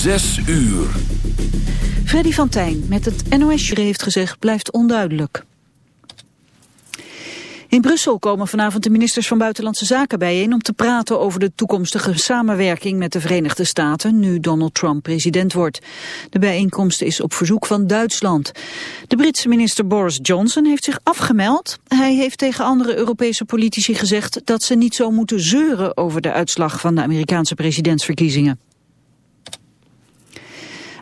Zes uur. Freddy van Tijn met het NOS heeft gezegd blijft onduidelijk. In Brussel komen vanavond de ministers van Buitenlandse Zaken bijeen om te praten over de toekomstige samenwerking met de Verenigde Staten nu Donald Trump president wordt. De bijeenkomst is op verzoek van Duitsland. De Britse minister Boris Johnson heeft zich afgemeld. Hij heeft tegen andere Europese politici gezegd dat ze niet zo moeten zeuren over de uitslag van de Amerikaanse presidentsverkiezingen.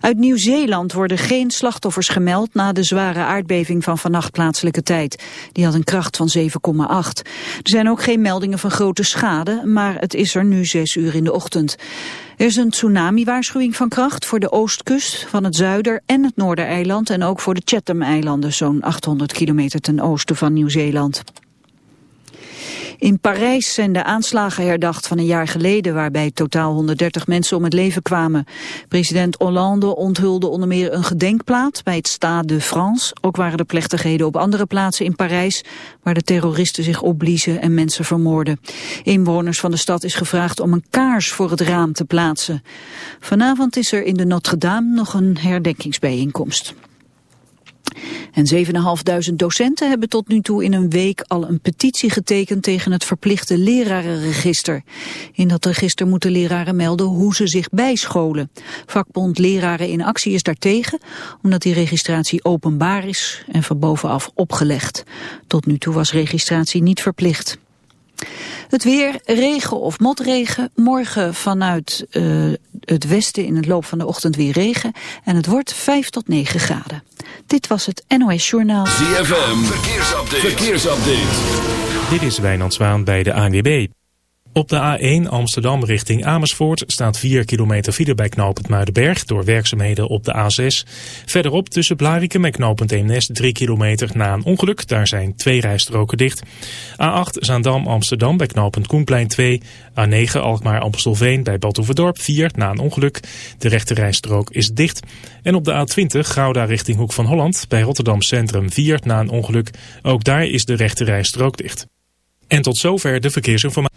Uit Nieuw-Zeeland worden geen slachtoffers gemeld na de zware aardbeving van vannacht plaatselijke tijd. Die had een kracht van 7,8. Er zijn ook geen meldingen van grote schade, maar het is er nu 6 uur in de ochtend. Er is een tsunami-waarschuwing van kracht voor de oostkust van het Zuider- en het Noordereiland en ook voor de Chatham-eilanden, zo'n 800 kilometer ten oosten van Nieuw-Zeeland. In Parijs zijn de aanslagen herdacht van een jaar geleden waarbij totaal 130 mensen om het leven kwamen. President Hollande onthulde onder meer een gedenkplaat bij het Stade de France. Ook waren er plechtigheden op andere plaatsen in Parijs waar de terroristen zich opbliezen en mensen vermoorden. Inwoners van de stad is gevraagd om een kaars voor het raam te plaatsen. Vanavond is er in de Notre-Dame nog een herdenkingsbijeenkomst. En 7.500 docenten hebben tot nu toe in een week al een petitie getekend tegen het verplichte lerarenregister. In dat register moeten leraren melden hoe ze zich bijscholen. Vakbond Leraren in Actie is daartegen, omdat die registratie openbaar is en van bovenaf opgelegd. Tot nu toe was registratie niet verplicht. Het weer, regen of motregen. Morgen vanuit uh, het westen in het loop van de ochtend weer regen. En het wordt 5 tot 9 graden. Dit was het NOS Journaal. ZFM, verkeersupdate. verkeersupdate. Dit is Wijnand Zwaan bij de ANWB. Op de A1 Amsterdam richting Amersfoort staat 4 kilometer file bij knooppunt Muidenberg door werkzaamheden op de A6. Verderop tussen Blarikum en knooppunt Eemnes 3 kilometer na een ongeluk. Daar zijn twee rijstroken dicht. A8 Zaandam Amsterdam bij knooppunt Koenplein 2. A9 Alkmaar Amstelveen bij Badhoevedorp 4 na een ongeluk. De rechte rijstrook is dicht. En op de A20 Gouda richting Hoek van Holland bij Rotterdam Centrum 4 na een ongeluk. Ook daar is de rechte rijstrook dicht. En tot zover de verkeersinformatie.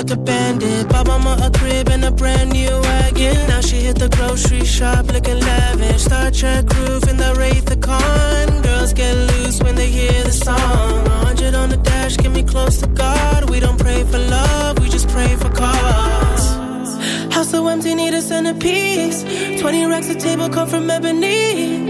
like a bandit. Bought mama a crib and a brand new wagon. Now she hit the grocery shop looking lavish. Star Trek roof in the Wraith the Con. Girls get loose when they hear the song. 100 on the dash, get me close to God. We don't pray for love, we just pray for cause. House so empty, need a centerpiece. 20 racks of table come from ebony.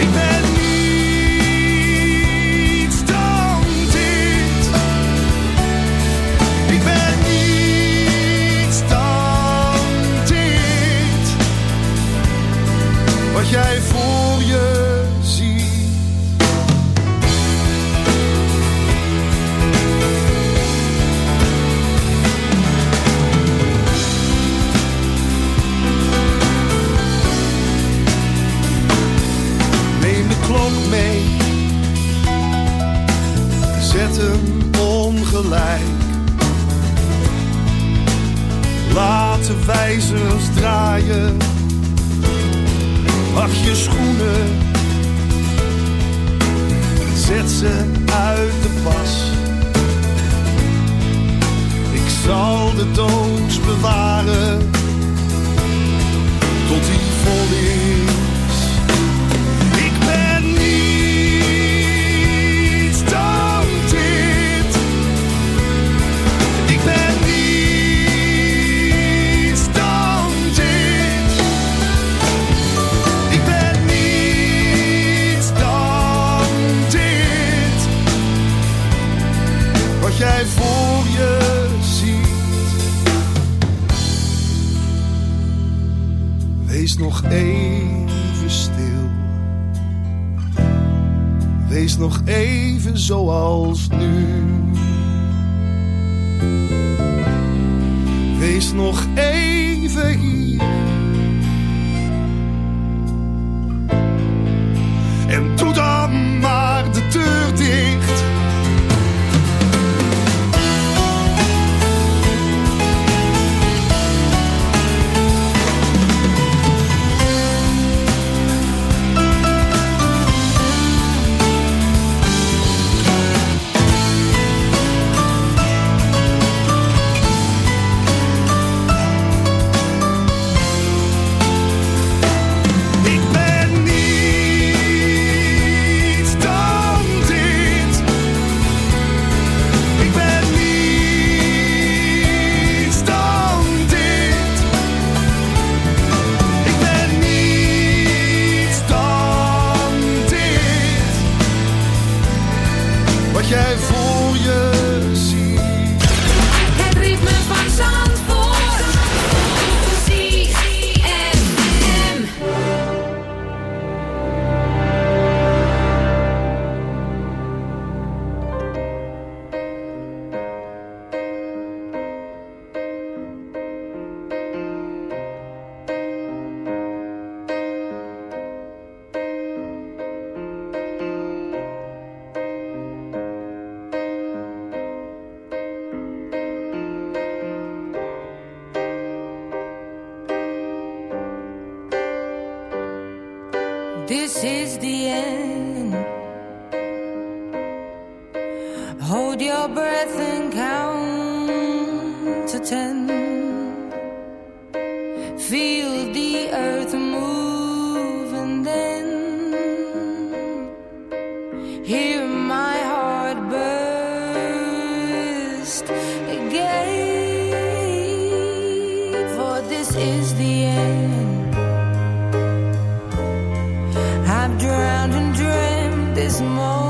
Amen. This moment.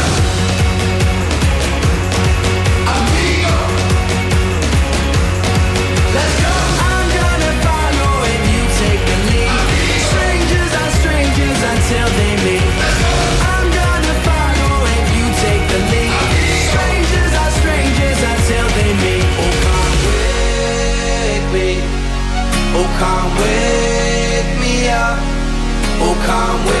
Wake me up. Oh, come wake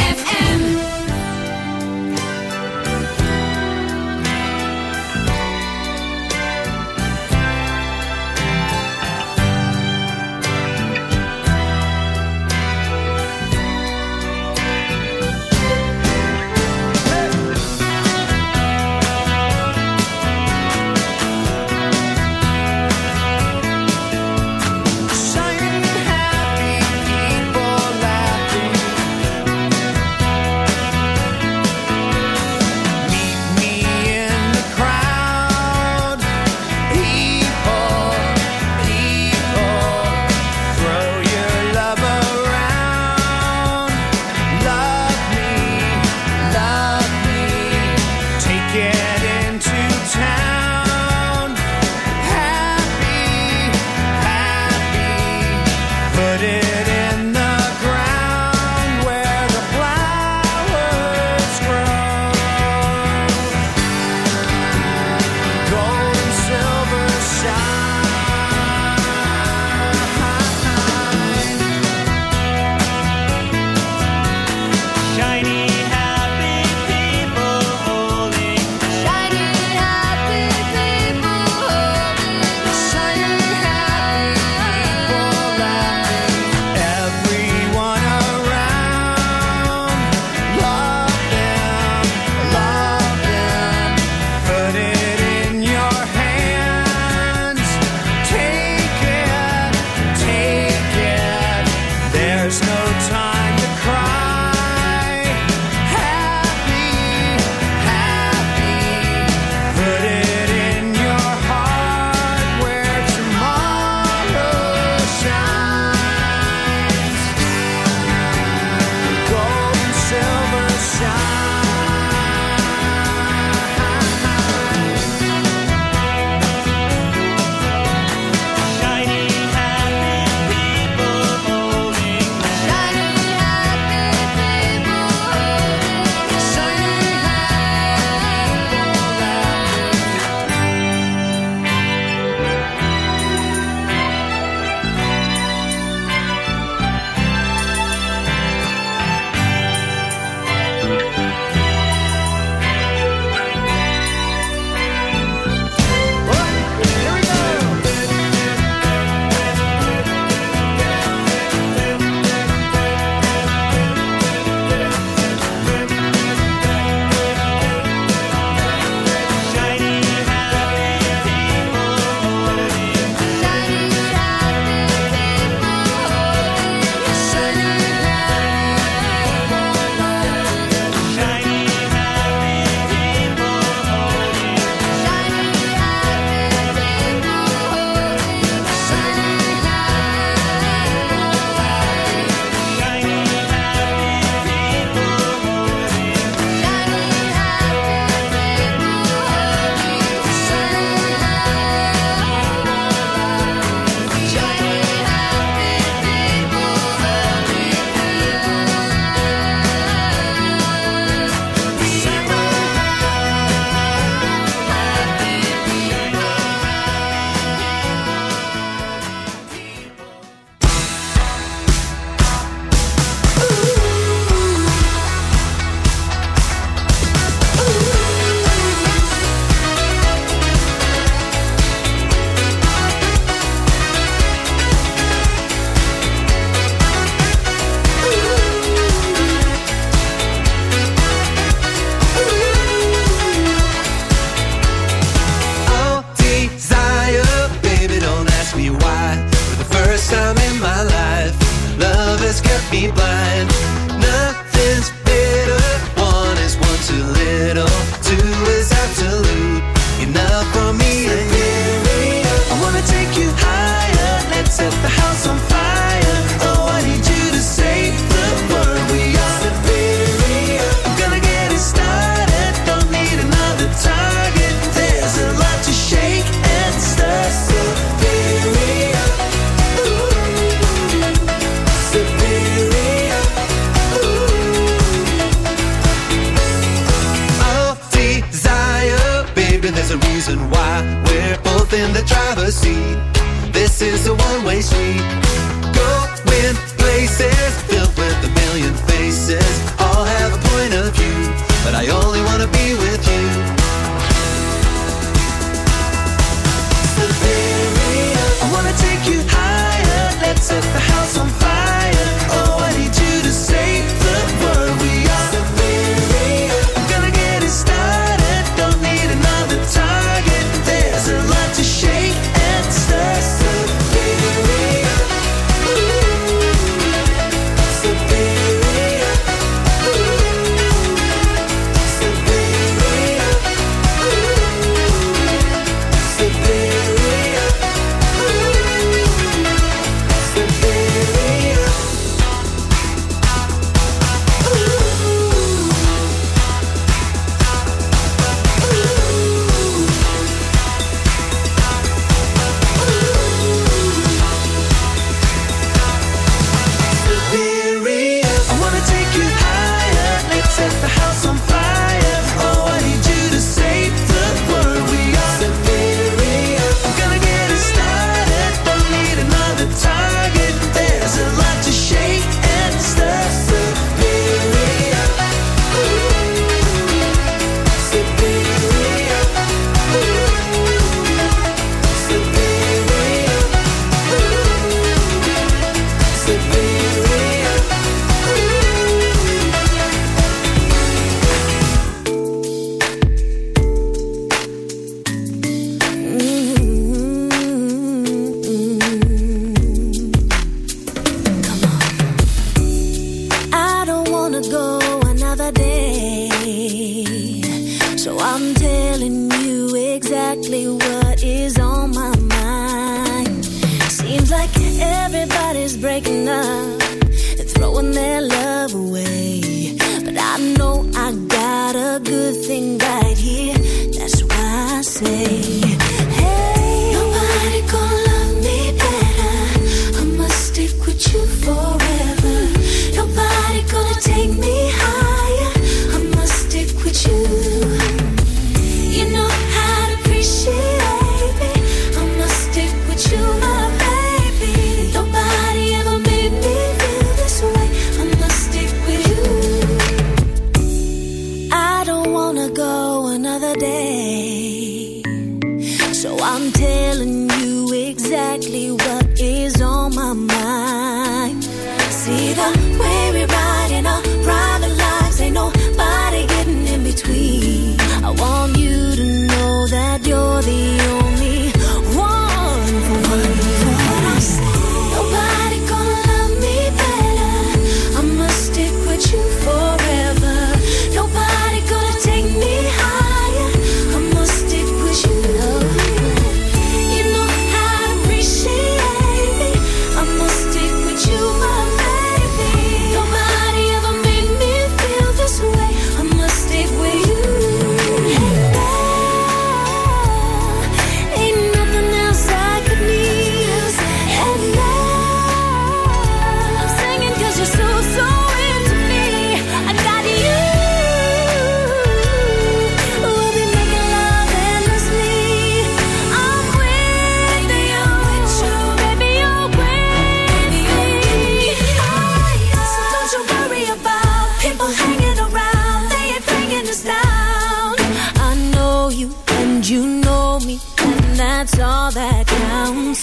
that's all that counts.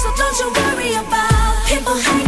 So don't you worry about people hanging.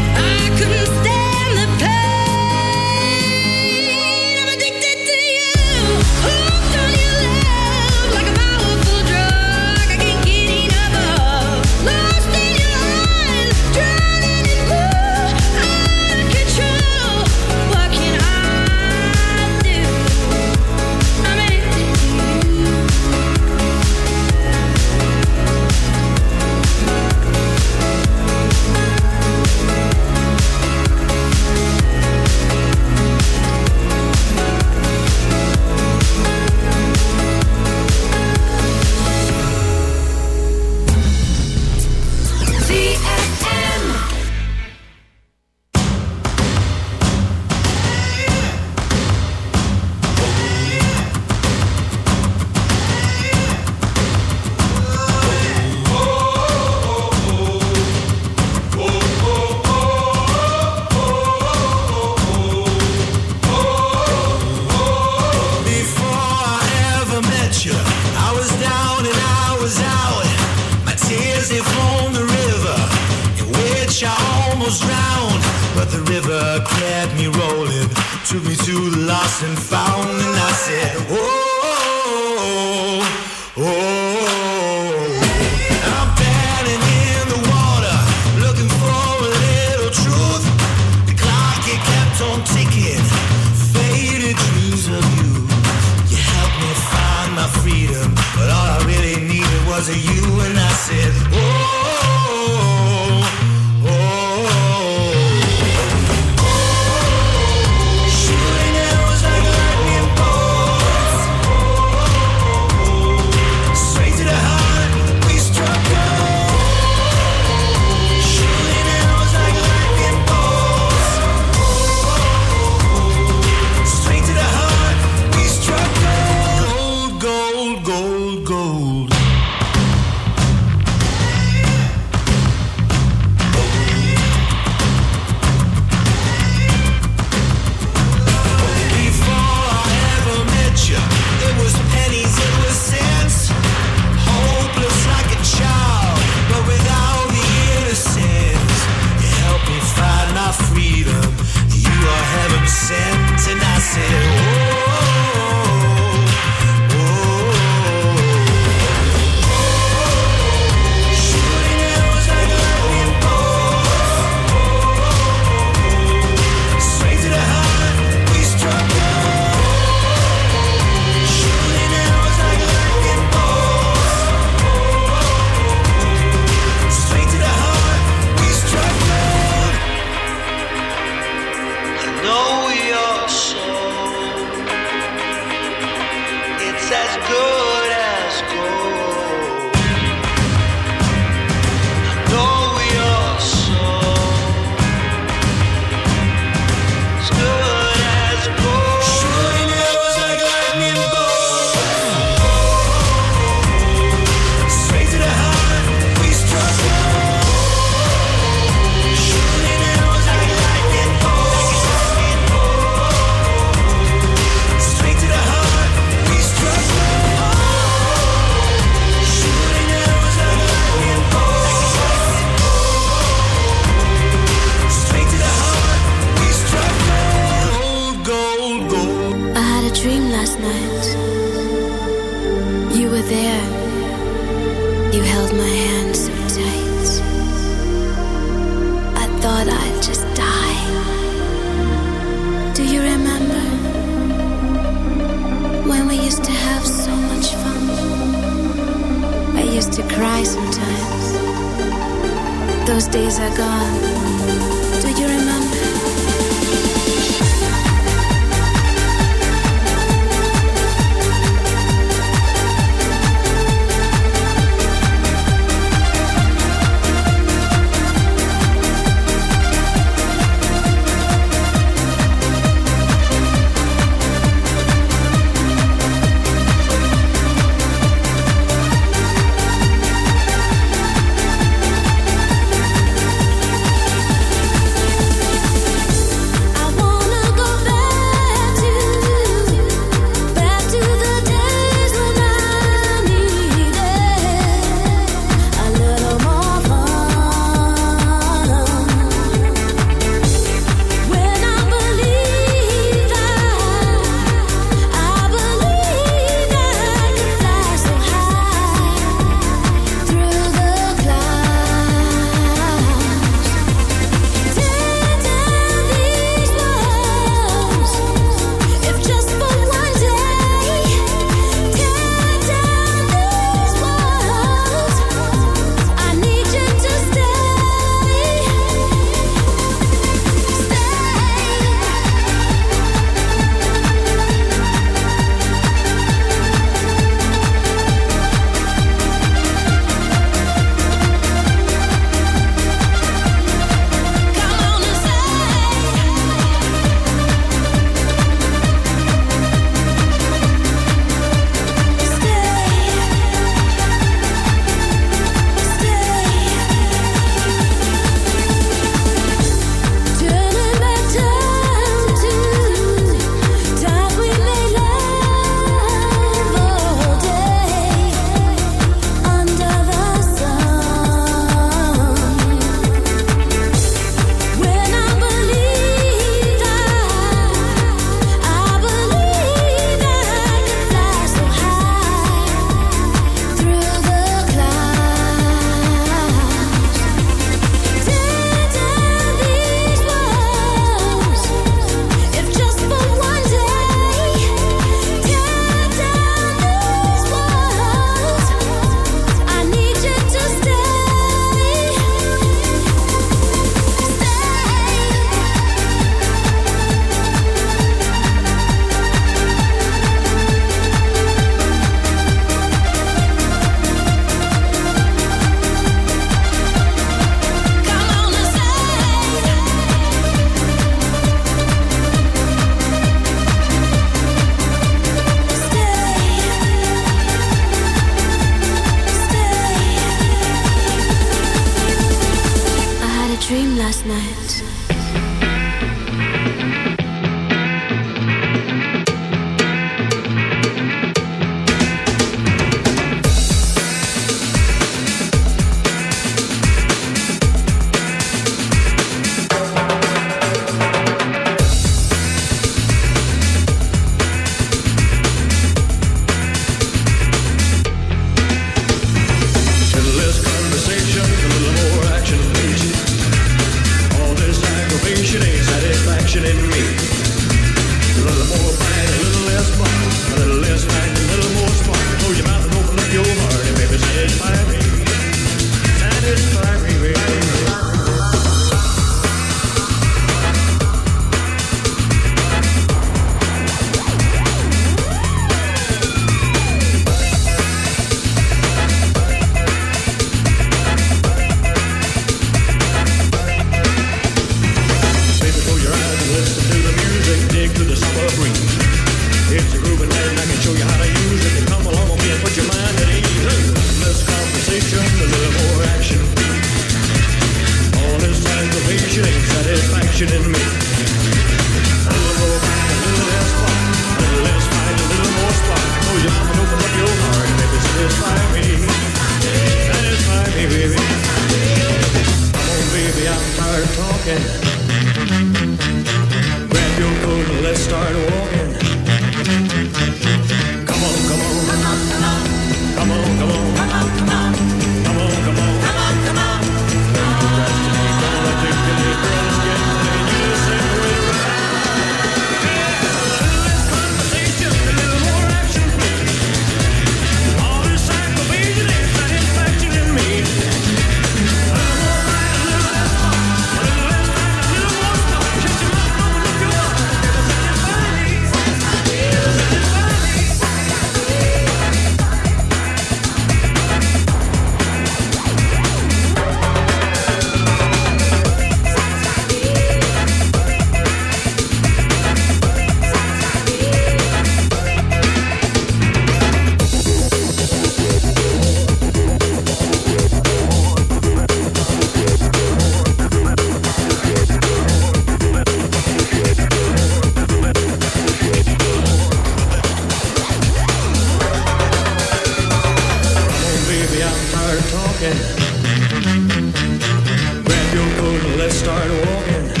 let's start walking.